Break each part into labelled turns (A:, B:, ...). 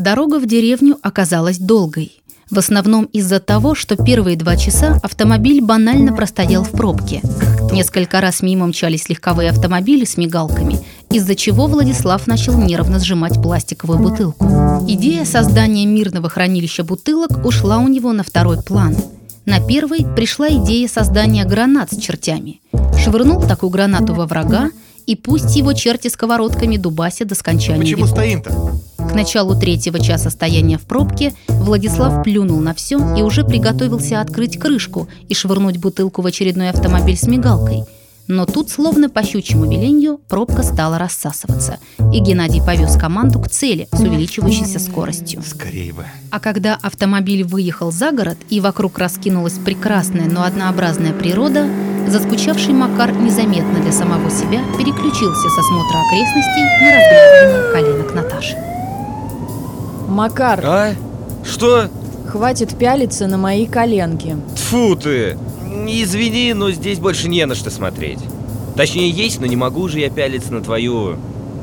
A: Дорога в деревню оказалась долгой. В основном из-за того, что первые два часа автомобиль банально простоял в пробке. Несколько раз мимо мчались легковые автомобили с мигалками, из-за чего Владислав начал нервно сжимать пластиковую бутылку. Идея создания мирного хранилища бутылок ушла у него на второй план. На первый пришла идея создания гранат с чертями. Швырнул такую гранату во врага, и пусть его черти сковородками дубасят до скончания
B: Почему стоим-то?
A: К началу третьего часа стояния в пробке Владислав плюнул на все и уже приготовился открыть крышку и швырнуть бутылку в очередной автомобиль с мигалкой. Но тут, словно по щучьему веленью, пробка стала рассасываться, и Геннадий повез команду к цели с увеличивающейся скоростью.
B: Скорее бы.
A: А когда автомобиль выехал за город и вокруг раскинулась прекрасная, но однообразная природа, заскучавший Макар незаметно для самого себя переключился со смотра окрестностей на разглядывание коленок Наташи.
C: Макар,
D: А? Что?
C: хватит пялиться на мои коленки.
D: Тфу ты! Извини, но здесь больше не на что смотреть. Точнее, есть, но не могу же я пялиться на твою...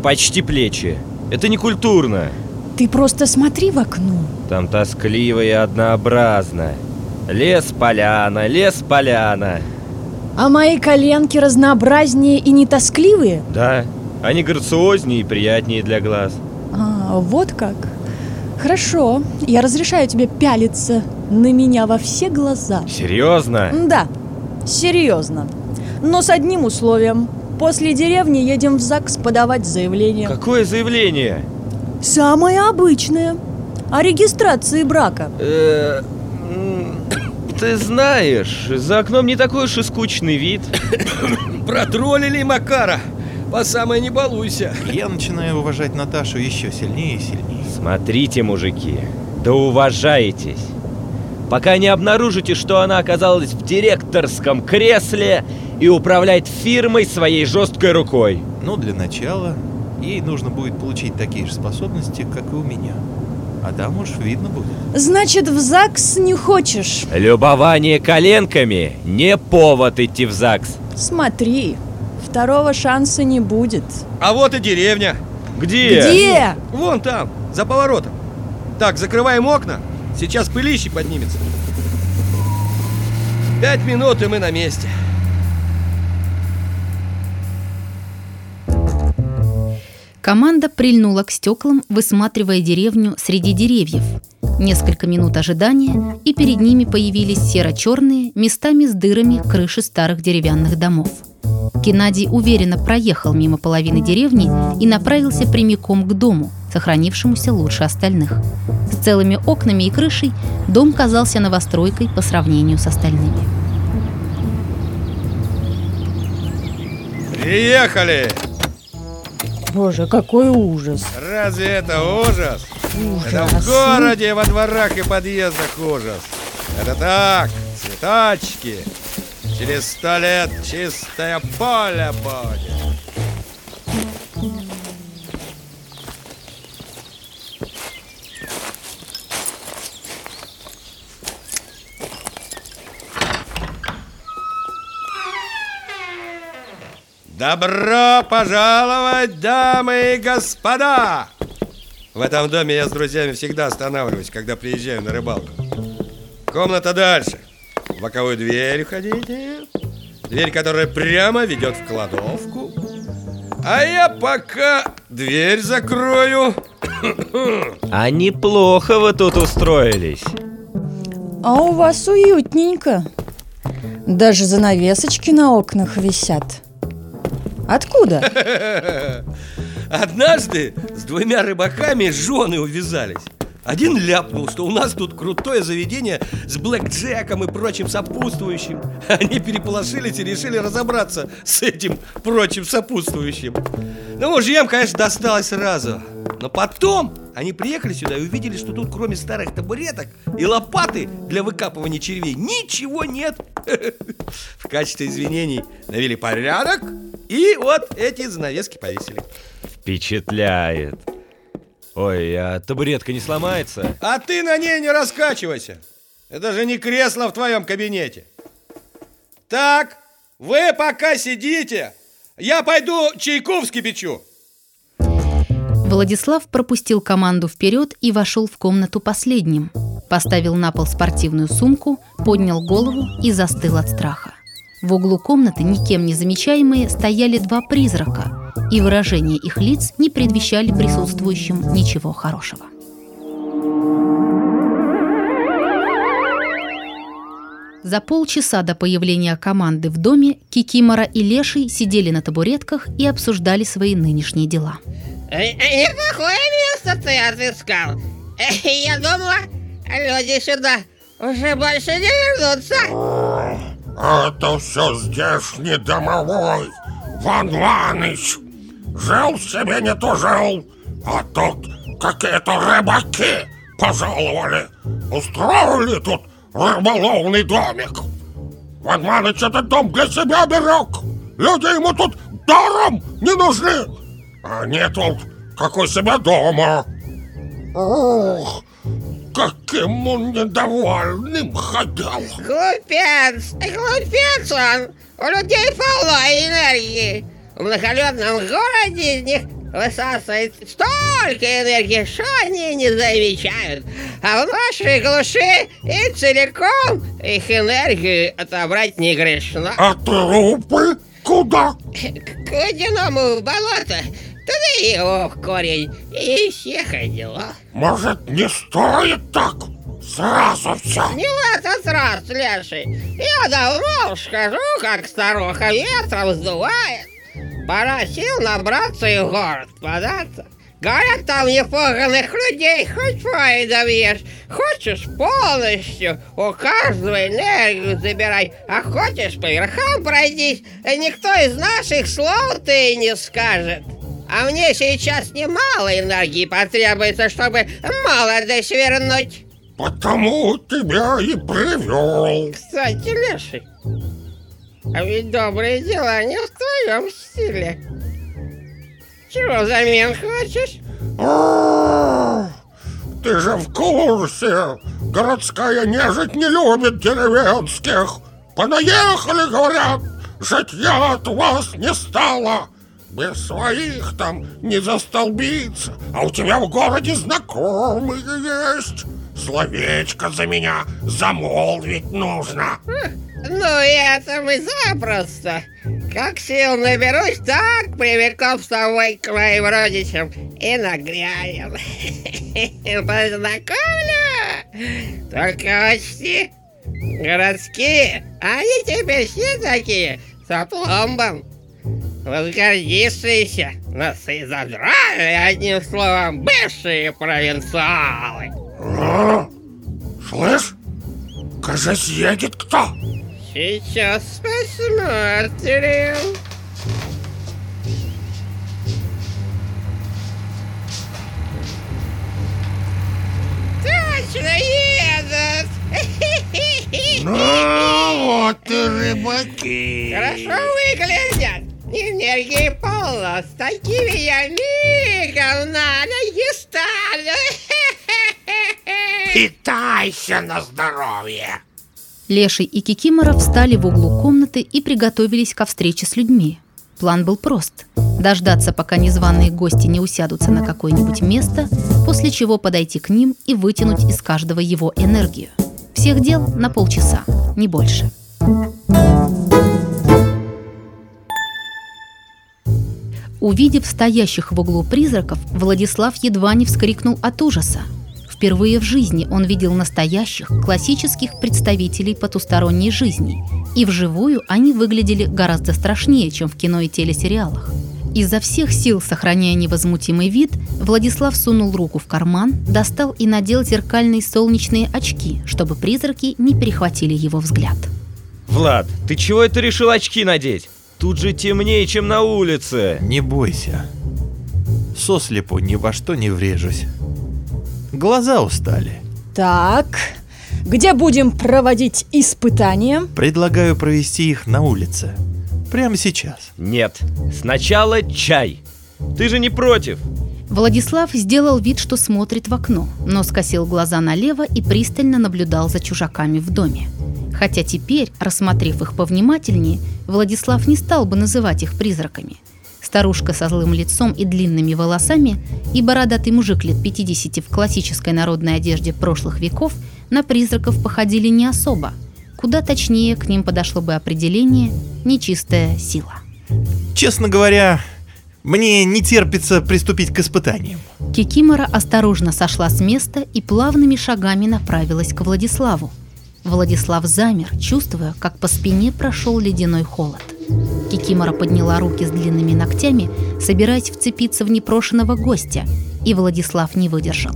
D: Почти плечи. Это не культурно.
C: Ты просто смотри в окно.
D: Там тоскливо и однообразно. Лес, поляна, лес, поляна.
C: А мои коленки разнообразнее и не тоскливые?
D: Да, они грациознее и приятнее для глаз.
C: А, вот как. Хорошо, я разрешаю тебе пялиться на меня во все глаза.
D: Серьезно?
C: Да, серьезно. Но с одним условием. После деревни едем в ЗАГС подавать заявление.
D: Какое заявление?
C: Самое обычное. О регистрации брака.
D: Э, Ты знаешь, за окном не такой уж и скучный вид.
E: Протроллили Макара. По самое не балуйся.
B: Я начинаю уважать Наташу еще сильнее и сильнее.
D: Смотрите, мужики, да уважайтесь. Пока не обнаружите, что она оказалась в директорском кресле и управляет фирмой своей жесткой рукой.
B: Ну, для начала, ей нужно будет получить такие же способности, как и у меня. А там уж видно будет.
C: Значит, в ЗАГС не хочешь?
D: Любование коленками не повод идти в ЗАГС.
C: Смотри, второго шанса не будет.
E: А вот и деревня.
D: Где?
C: Где?
E: Вон там, за поворотом. Так, закрываем окна. Сейчас пылище поднимется. Пять минут, и мы на месте.
A: Команда прильнула к стеклам, высматривая деревню среди деревьев. Несколько минут ожидания, и перед ними появились серо-черные, местами с дырами крыши старых деревянных домов. Геннадий уверенно проехал мимо половины деревни и направился прямиком к дому, сохранившемуся лучше остальных. С целыми окнами и крышей дом казался новостройкой по сравнению с остальными.
E: Приехали!
C: Боже, какой ужас.
E: Разве это ужас? Это в
C: Ужас.
E: городе, во дворах и подъездах ужас. Это так, цветочки. Через сто лет чистое поле будет. Добро пожаловать, дамы и господа! В этом доме я с друзьями всегда останавливаюсь, когда приезжаю на рыбалку. Комната дальше. В боковую дверь входите. Дверь, которая прямо ведет в кладовку. А я пока дверь закрою.
D: А неплохо вы тут устроились.
C: А у вас уютненько. Даже занавесочки на окнах висят. Откуда?
E: Однажды с двумя рыбаками жены увязались. Один ляпнул, что у нас тут крутое заведение с блэкджеком и прочим сопутствующим. Они переполошились и решили разобраться с этим прочим сопутствующим. Ну, мужьям, конечно, досталось сразу. Но потом они приехали сюда и увидели, что тут кроме старых табуреток и лопаты для выкапывания червей ничего нет. В качестве извинений навели порядок и вот эти занавески повесили.
D: Впечатляет. Ой, а табуретка не сломается?
E: А ты на ней не раскачивайся. Это же не кресло в твоем кабинете. Так, вы пока сидите. Я пойду чайку вскипячу.
A: Владислав пропустил команду вперед и вошел в комнату последним. Поставил на пол спортивную сумку, поднял голову и застыл от страха. В углу комнаты, никем не замечаемые, стояли два призрака, и выражения их лиц не предвещали присутствующим ничего хорошего. За полчаса до появления команды в доме Кикимора и Леший сидели на табуретках и обсуждали свои нынешние дела.
F: Неплохое место ты отыскал. Я думала, люди сюда уже больше не вернутся.
G: Это все здешний домовой, Ван Ланыч. Жил себе не то жил, а тут какие-то рыбаки пожаловали. Устроили тут рыболовный домик. Ван Ланыч этот дом для себя берег. Люди ему тут даром не нужны. А нет тут как себя дома. Ох, каким он недовольным ходил.
F: Глупец, глупец он. У людей полно энергии. В многолюдном городе из них высасывает столько энергии, что они не замечают. А в нашей глуши и целиком их энергию отобрать не грешно.
G: А трупы куда?
F: К водяному болото, туда его в корень и всех дела.
G: Может, не стоит так? Сразу все.
F: Не в этот раз, Леший. Я давно уж скажу, как старуха ветром сдувает. Пора сил набраться и в город податься. Говорят, там непуганных людей хоть поедом ешь. Хочешь полностью, у каждого энергию забирай. А хочешь по верхам пройдись, и никто из наших слов ты не скажет. А мне сейчас немало энергии потребуется, чтобы молодость вернуть.
G: Потому тебя и привел.
F: Кстати, Леший, а ведь добрые дела не в твоем стиле. Чего взамен хочешь?
G: Ты же в курсе. Городская нежить не любит деревенских. Понаехали, говорят. Житья от вас не стало. Без своих там не застолбиться. А у тебя в городе знакомые есть. Словечко за меня замолвить нужно.
F: Ну, это мы запросто. Как сил наберусь, так привлеку с тобой к моим родичам и нагрянем. Познакомлю. Только учти, городские, они теперь все такие, с опломбом. Возгордившиеся, носы задрали, одним словом, бывшие провинциалы.
G: А? Слышь, кажется, едет кто.
F: Сейчас посмотрим. Точно едут!
G: Ну, вот и рыбаки.
F: Хорошо выглядят. Энергии полно. С такими я мигом на ноги стану.
G: Питайся на здоровье.
A: Леший и Кикимора встали в углу комнаты и приготовились ко встрече с людьми. План был прост – дождаться, пока незваные гости не усядутся на какое-нибудь место, после чего подойти к ним и вытянуть из каждого его энергию. Всех дел на полчаса, не больше. Увидев стоящих в углу призраков, Владислав едва не вскрикнул от ужаса. Впервые в жизни он видел настоящих, классических представителей потусторонней жизни, и вживую они выглядели гораздо страшнее, чем в кино и телесериалах. Изо всех сил, сохраняя невозмутимый вид, Владислав сунул руку в карман, достал и надел зеркальные солнечные очки, чтобы призраки не перехватили его взгляд.
D: Влад, ты чего это решил очки надеть? Тут же темнее, чем на улице.
B: Не бойся. Сослепу ни во что не врежусь. Глаза устали.
C: Так, где будем проводить испытания?
B: Предлагаю провести их на улице. Прямо сейчас.
D: Нет, сначала чай. Ты же не против?
A: Владислав сделал вид, что смотрит в окно, но скосил глаза налево и пристально наблюдал за чужаками в доме. Хотя теперь, рассмотрев их повнимательнее, Владислав не стал бы называть их призраками. Старушка со злым лицом и длинными волосами и бородатый мужик лет 50 в классической народной одежде прошлых веков на призраков походили не особо. Куда точнее к ним подошло бы определение «нечистая сила».
B: Честно говоря, мне не терпится приступить к испытаниям.
A: Кикимора осторожно сошла с места и плавными шагами направилась к Владиславу. Владислав замер, чувствуя, как по спине прошел ледяной холод. Кикимора подняла руки с длинными ногтями, собираясь вцепиться в непрошенного гостя, и Владислав не выдержал.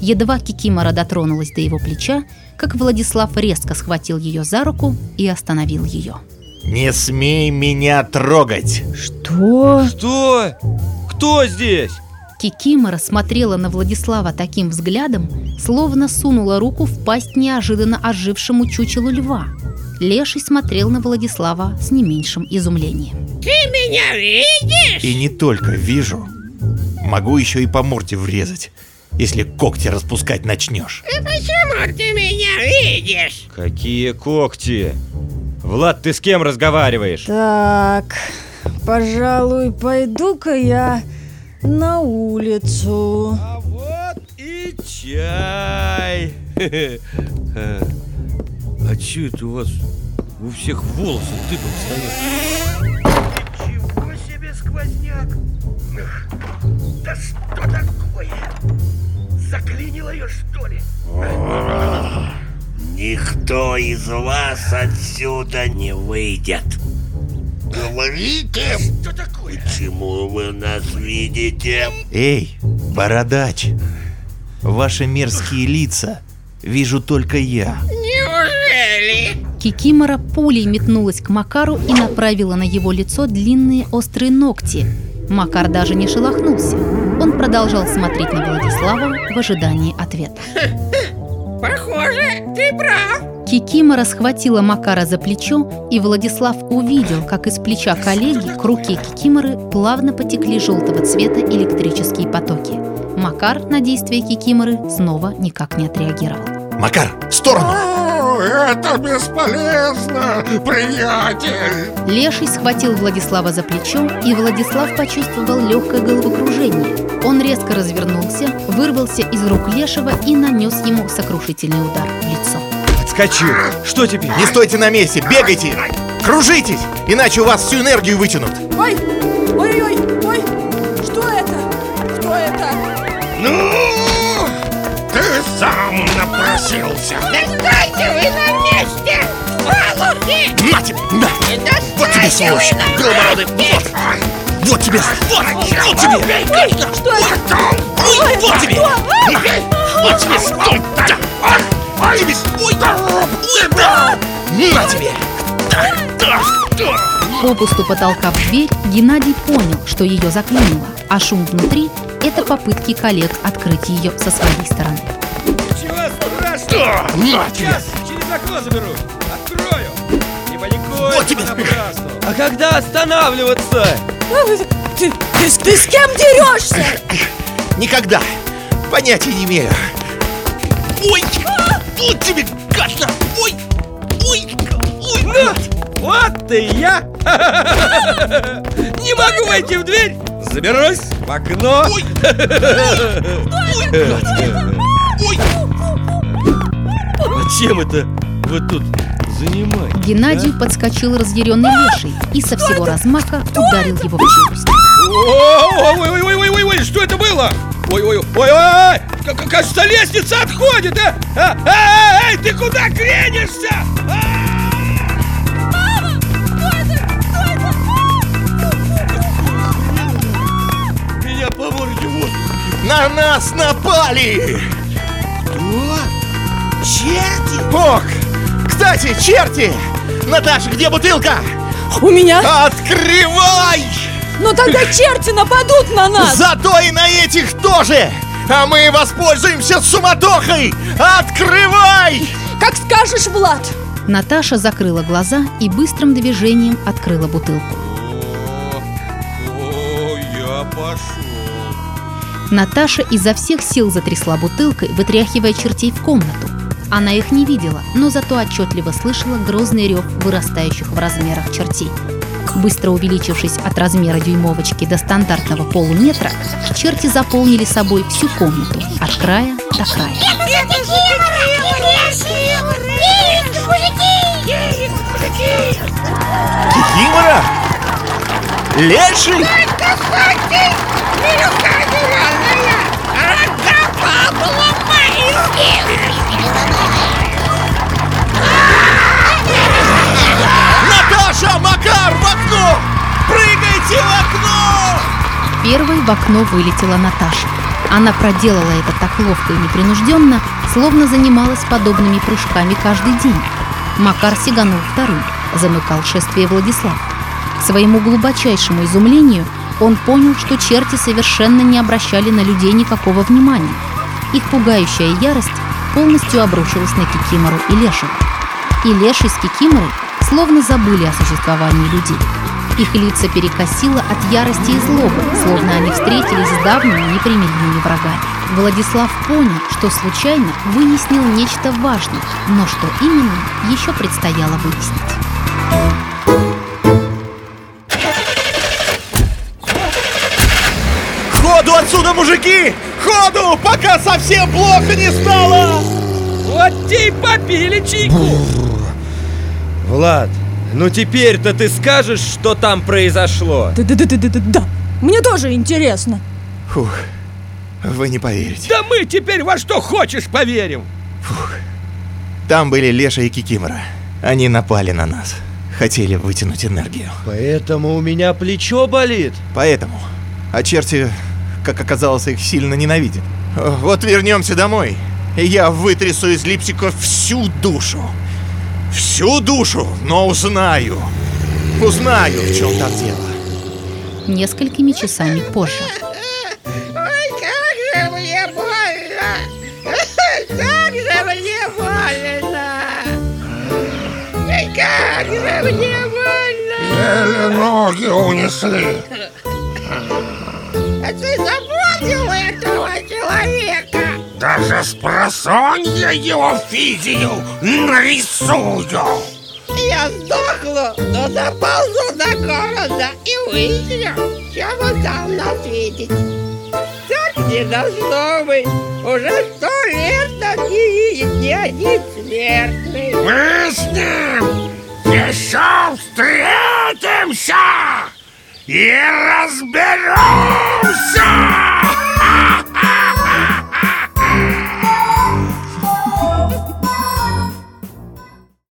A: Едва Кикимора дотронулась до его плеча, как Владислав резко схватил ее за руку и остановил ее.
B: Не смей меня трогать!
C: Что?
D: Что? Кто здесь?
A: Кикимора смотрела на Владислава таким взглядом, словно сунула руку в пасть неожиданно ожившему чучелу льва. Леший смотрел на Владислава с не меньшим изумлением.
F: Ты меня видишь?
B: И не только вижу. Могу еще и по морде врезать, если когти распускать начнешь.
F: И почему ты меня видишь?
D: Какие когти? Влад, ты с кем разговариваешь?
C: Так, пожалуй, пойду-ка я на улицу.
E: А вот и чай. А че это у вас у всех волосы дыбом стоят?
G: Ничего себе сквозняк! Да что такое? Заклинило ее, что ли? Никто из вас отсюда не выйдет. Говорите, что такое? Почему вы нас видите?
B: Эй, бородач! Ваши мерзкие лица вижу только я.
A: Кикимора пулей метнулась к Макару и направила на его лицо длинные острые ногти. Макар даже не шелохнулся. Он продолжал смотреть на Владислава в ожидании ответа.
F: Похоже, ты прав.
A: Кикимора схватила Макара за плечо, и Владислав увидел, как из плеча коллеги к руке Кикиморы плавно потекли желтого цвета электрические потоки. Макар на действия Кикиморы снова никак не отреагировал.
B: Макар, в сторону!
G: Это бесполезно, приятель!
A: Леший схватил Владислава за плечо, и Владислав почувствовал легкое головокружение. Он резко развернулся, вырвался из рук Лешего и нанес ему сокрушительный удар в лицо.
D: Отскочил. Что теперь?
B: Не стойте на месте, бегайте! Кружитесь, иначе у вас всю энергию вытянут.
C: Ой, ой-ой, ой, что это? Кто это?
G: Ну, ты сам напросился.
B: Вот
F: на
B: Голобороды, вот! Вот тебе! Вот, вот тебе!
C: Что это?
B: Ой, вот тебе! Вот тебе! Ой, тебе! Ой! Ой! На тебе! Да!
A: Попусту потолкав дверь, Геннадий понял, что ее заклинило, а шум внутри – это попытки коллег открыть ее со своей стороны.
E: Чего страшного? Сейчас через окно заберу. Открою. Не паникуй.
B: Вот тебе.
D: А когда останавливаться?
C: Ты, ты, с- ты с кем дерешься?
B: Никогда! Понятия не имею! Ой! Вот тебе, гадно! Ой! Ой! Ой! На!
E: Вот ты и я. Не могу войти в дверь. Заберусь в окно.
B: Ой! Ой!
E: А чем это вы тут занимаетесь?
A: Геннадию подскочил разъяренный леший и со всего размаха ударил его в челюсть.
E: Ой-ой-ой-ой-ой, что это было? Ой-ой-ой-ой, К- к- кажется, лестница отходит, а? А, а, Эй, ты куда кренишься? А! Меня по морде вот.
B: На нас напали!
G: Кто? Черти?
B: Ох! Кстати, черти! Наташа, где бутылка?
C: У меня?
B: Открывай!
C: Ну тогда черти нападут на нас!
B: Зато и на этих тоже! А мы воспользуемся суматохой! Открывай!
C: Как скажешь, Влад!
A: Наташа закрыла глаза и быстрым движением открыла бутылку.
E: О, я пошел.
A: Наташа изо всех сил затрясла бутылкой, вытряхивая чертей в комнату. Она их не видела, но зато отчетливо слышала грозный рев вырастающих в размерах чертей. Быстро увеличившись от размера дюймовочки до стандартного полуметра, черти заполнили собой всю комнату от края до края.
B: Кикимора? Леший? Наташа, Макар, в окно! Прыгайте в окно!
A: Первой в окно вылетела Наташа. Она проделала это так ловко и непринужденно, словно занималась подобными прыжками каждый день. Макар сиганул вторым, замыкал шествие Владислав. К своему глубочайшему изумлению он понял, что черти совершенно не обращали на людей никакого внимания. Их пугающая ярость полностью обрушилась на Кикимору и Лешего. И Леший с Кикиморой словно забыли о существовании людей. Их лица перекосило от ярости и злобы, словно они встретились с давними непримиримыми врагами. Владислав понял, что случайно выяснил нечто важное, но что именно, еще предстояло выяснить.
B: Ходу отсюда, мужики! Ходу, пока совсем плохо не стало!
E: Вот те и попили чайку.
D: Влад, ну теперь-то ты скажешь, что там произошло?
C: Да-да-да-да-да. Мне тоже интересно.
B: Фух, вы не поверите.
E: Да мы теперь во что хочешь поверим.
B: Там были Леша и Кикимора. Они напали на нас. Хотели вытянуть энергию.
D: Поэтому у меня плечо болит.
B: Поэтому. А черти, как оказалось, их сильно ненавидят. Вот вернемся домой, и я вытрясу из липсиков всю душу. Всю душу, но узнаю. Узнаю, в чем там дело.
A: Несколькими часами позже.
F: Ой, как же мне больно! Как же мне больно! Как же мне больно!
G: Еле ноги унесли. Даже с просонья его физию нарисую.
F: Я сдохну, но доползу до города и выясню, вы там нас видите. Так не должно быть. Уже сто лет нас не видит ни один смертный.
G: Мы с ним еще встретимся и разберемся!